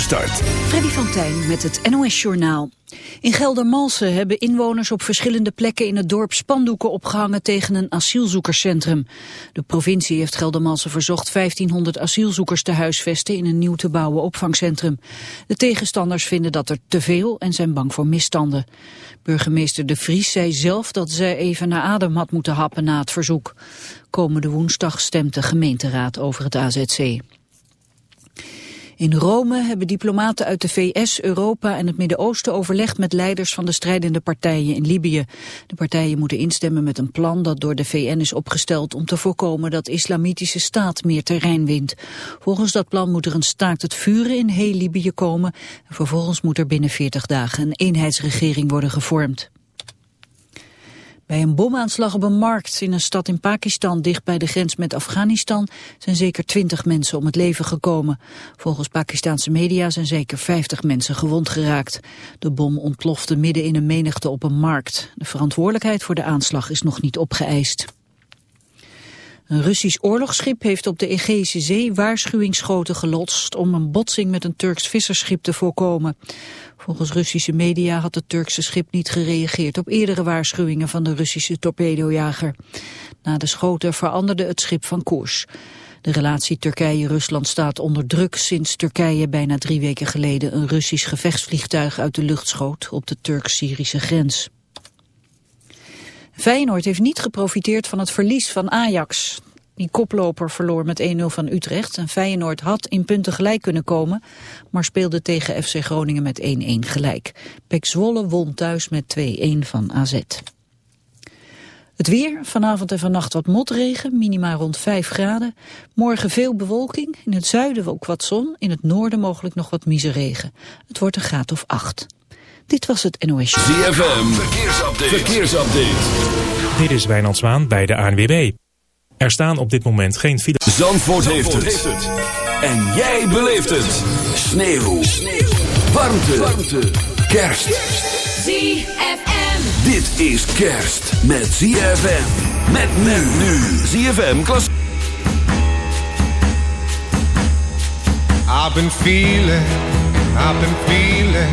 start. Freddy van Tijn met het NOS-journaal. In Geldermalsen hebben inwoners op verschillende plekken in het dorp spandoeken opgehangen tegen een asielzoekerscentrum. De provincie heeft Geldermalsen verzocht 1500 asielzoekers te huisvesten in een nieuw te bouwen opvangcentrum. De tegenstanders vinden dat er te veel en zijn bang voor misstanden. Burgemeester De Vries zei zelf dat zij even naar adem had moeten happen na het verzoek. Komende woensdag stemt de gemeenteraad over het AZC. In Rome hebben diplomaten uit de VS, Europa en het Midden-Oosten overlegd met leiders van de strijdende partijen in Libië. De partijen moeten instemmen met een plan dat door de VN is opgesteld om te voorkomen dat islamitische staat meer terrein wint. Volgens dat plan moet er een staakt het vuren in heel Libië komen en vervolgens moet er binnen 40 dagen een eenheidsregering worden gevormd. Bij een bomaanslag op een markt in een stad in Pakistan dicht bij de grens met Afghanistan zijn zeker twintig mensen om het leven gekomen. Volgens Pakistanse media zijn zeker 50 mensen gewond geraakt. De bom ontplofte midden in een menigte op een markt. De verantwoordelijkheid voor de aanslag is nog niet opgeëist. Een Russisch oorlogsschip heeft op de Egeïsche Zee waarschuwingsschoten gelost om een botsing met een Turks visserschip te voorkomen. Volgens Russische media had het Turkse schip niet gereageerd op eerdere waarschuwingen van de Russische torpedojager. Na de schoten veranderde het schip van koers. De relatie Turkije-Rusland staat onder druk sinds Turkije bijna drie weken geleden een Russisch gevechtsvliegtuig uit de lucht schoot op de Turk-Syrische grens. Feyenoord heeft niet geprofiteerd van het verlies van Ajax. Die koploper verloor met 1-0 van Utrecht en Feyenoord had in punten gelijk kunnen komen, maar speelde tegen FC Groningen met 1-1 gelijk. Pek Zwolle won thuis met 2-1 van AZ. Het weer, vanavond en vannacht wat motregen, minima rond 5 graden. Morgen veel bewolking, in het zuiden ook wat zon, in het noorden mogelijk nog wat miseregen. Het wordt een graad of 8. Dit was het NOS. ZFM, verkeersupdate. verkeersupdate. Dit is Wijnand Zwaan bij de ANWB. Er staan op dit moment geen files. Zandvoort, heeft, het. En jij beleeft het. Sneeuw. Sneeuw. Warmte. Warmte. Kerst. ZFM. Dit is kerst met ZFM. Met men nu. ZFM Klas. I've been feeling, I've been feeling,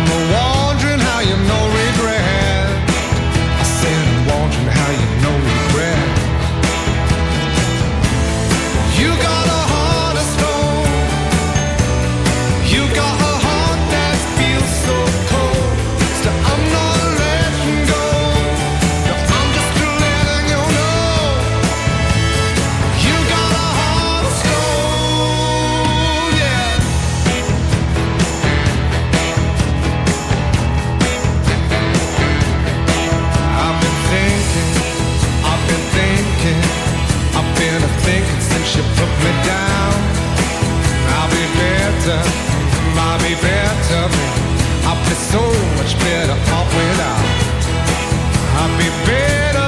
I'm a wondering better, I'll be better, I'll be so much better off without. I'll be better,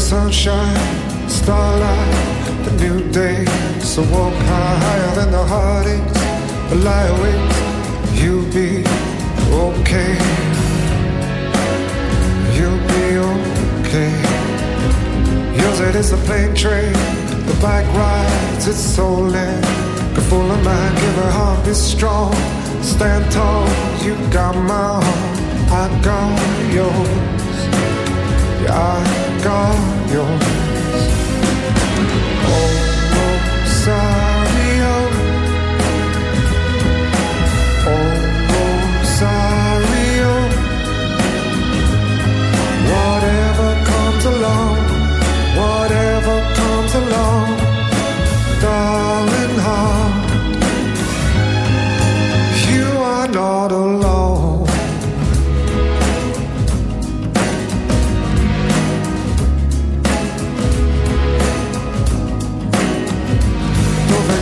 sunshine, starlight, the new day. So walk higher than the heartaches, but lie awake, you'll be okay. You'll be okay. Yours it is the plane train, the bike rides, it's soul in. A full of mind, give her heart, be strong. Stand tall, you got my heart, I got yours. Yeah, I got yours.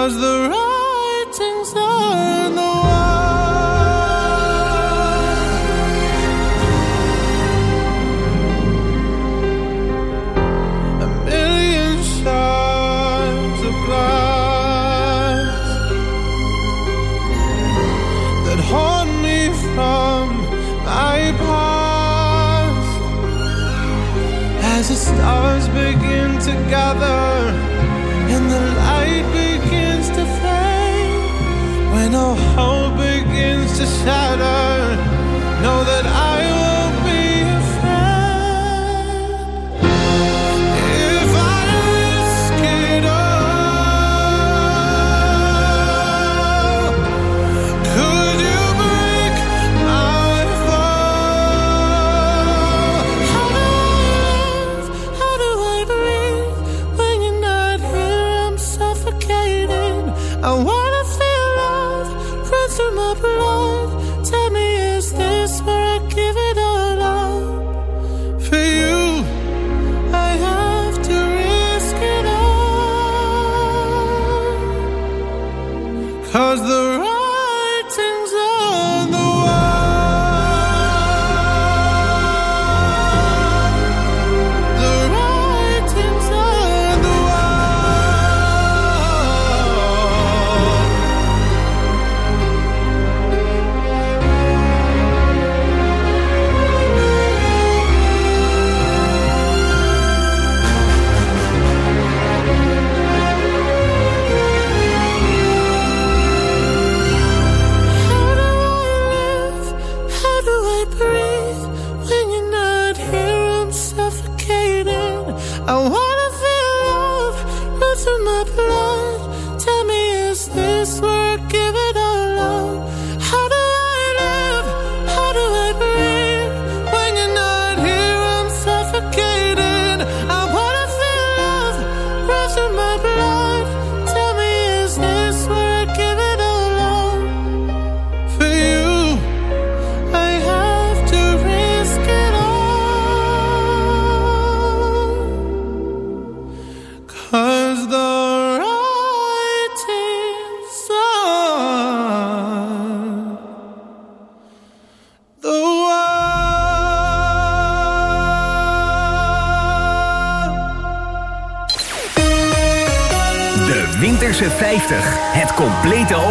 Cause the writing's on the wall. A million shards of glass that haunt me from my past as the stars begin to gather. necessary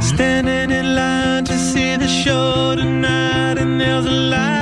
Standing in line to see the show tonight, and there's a light.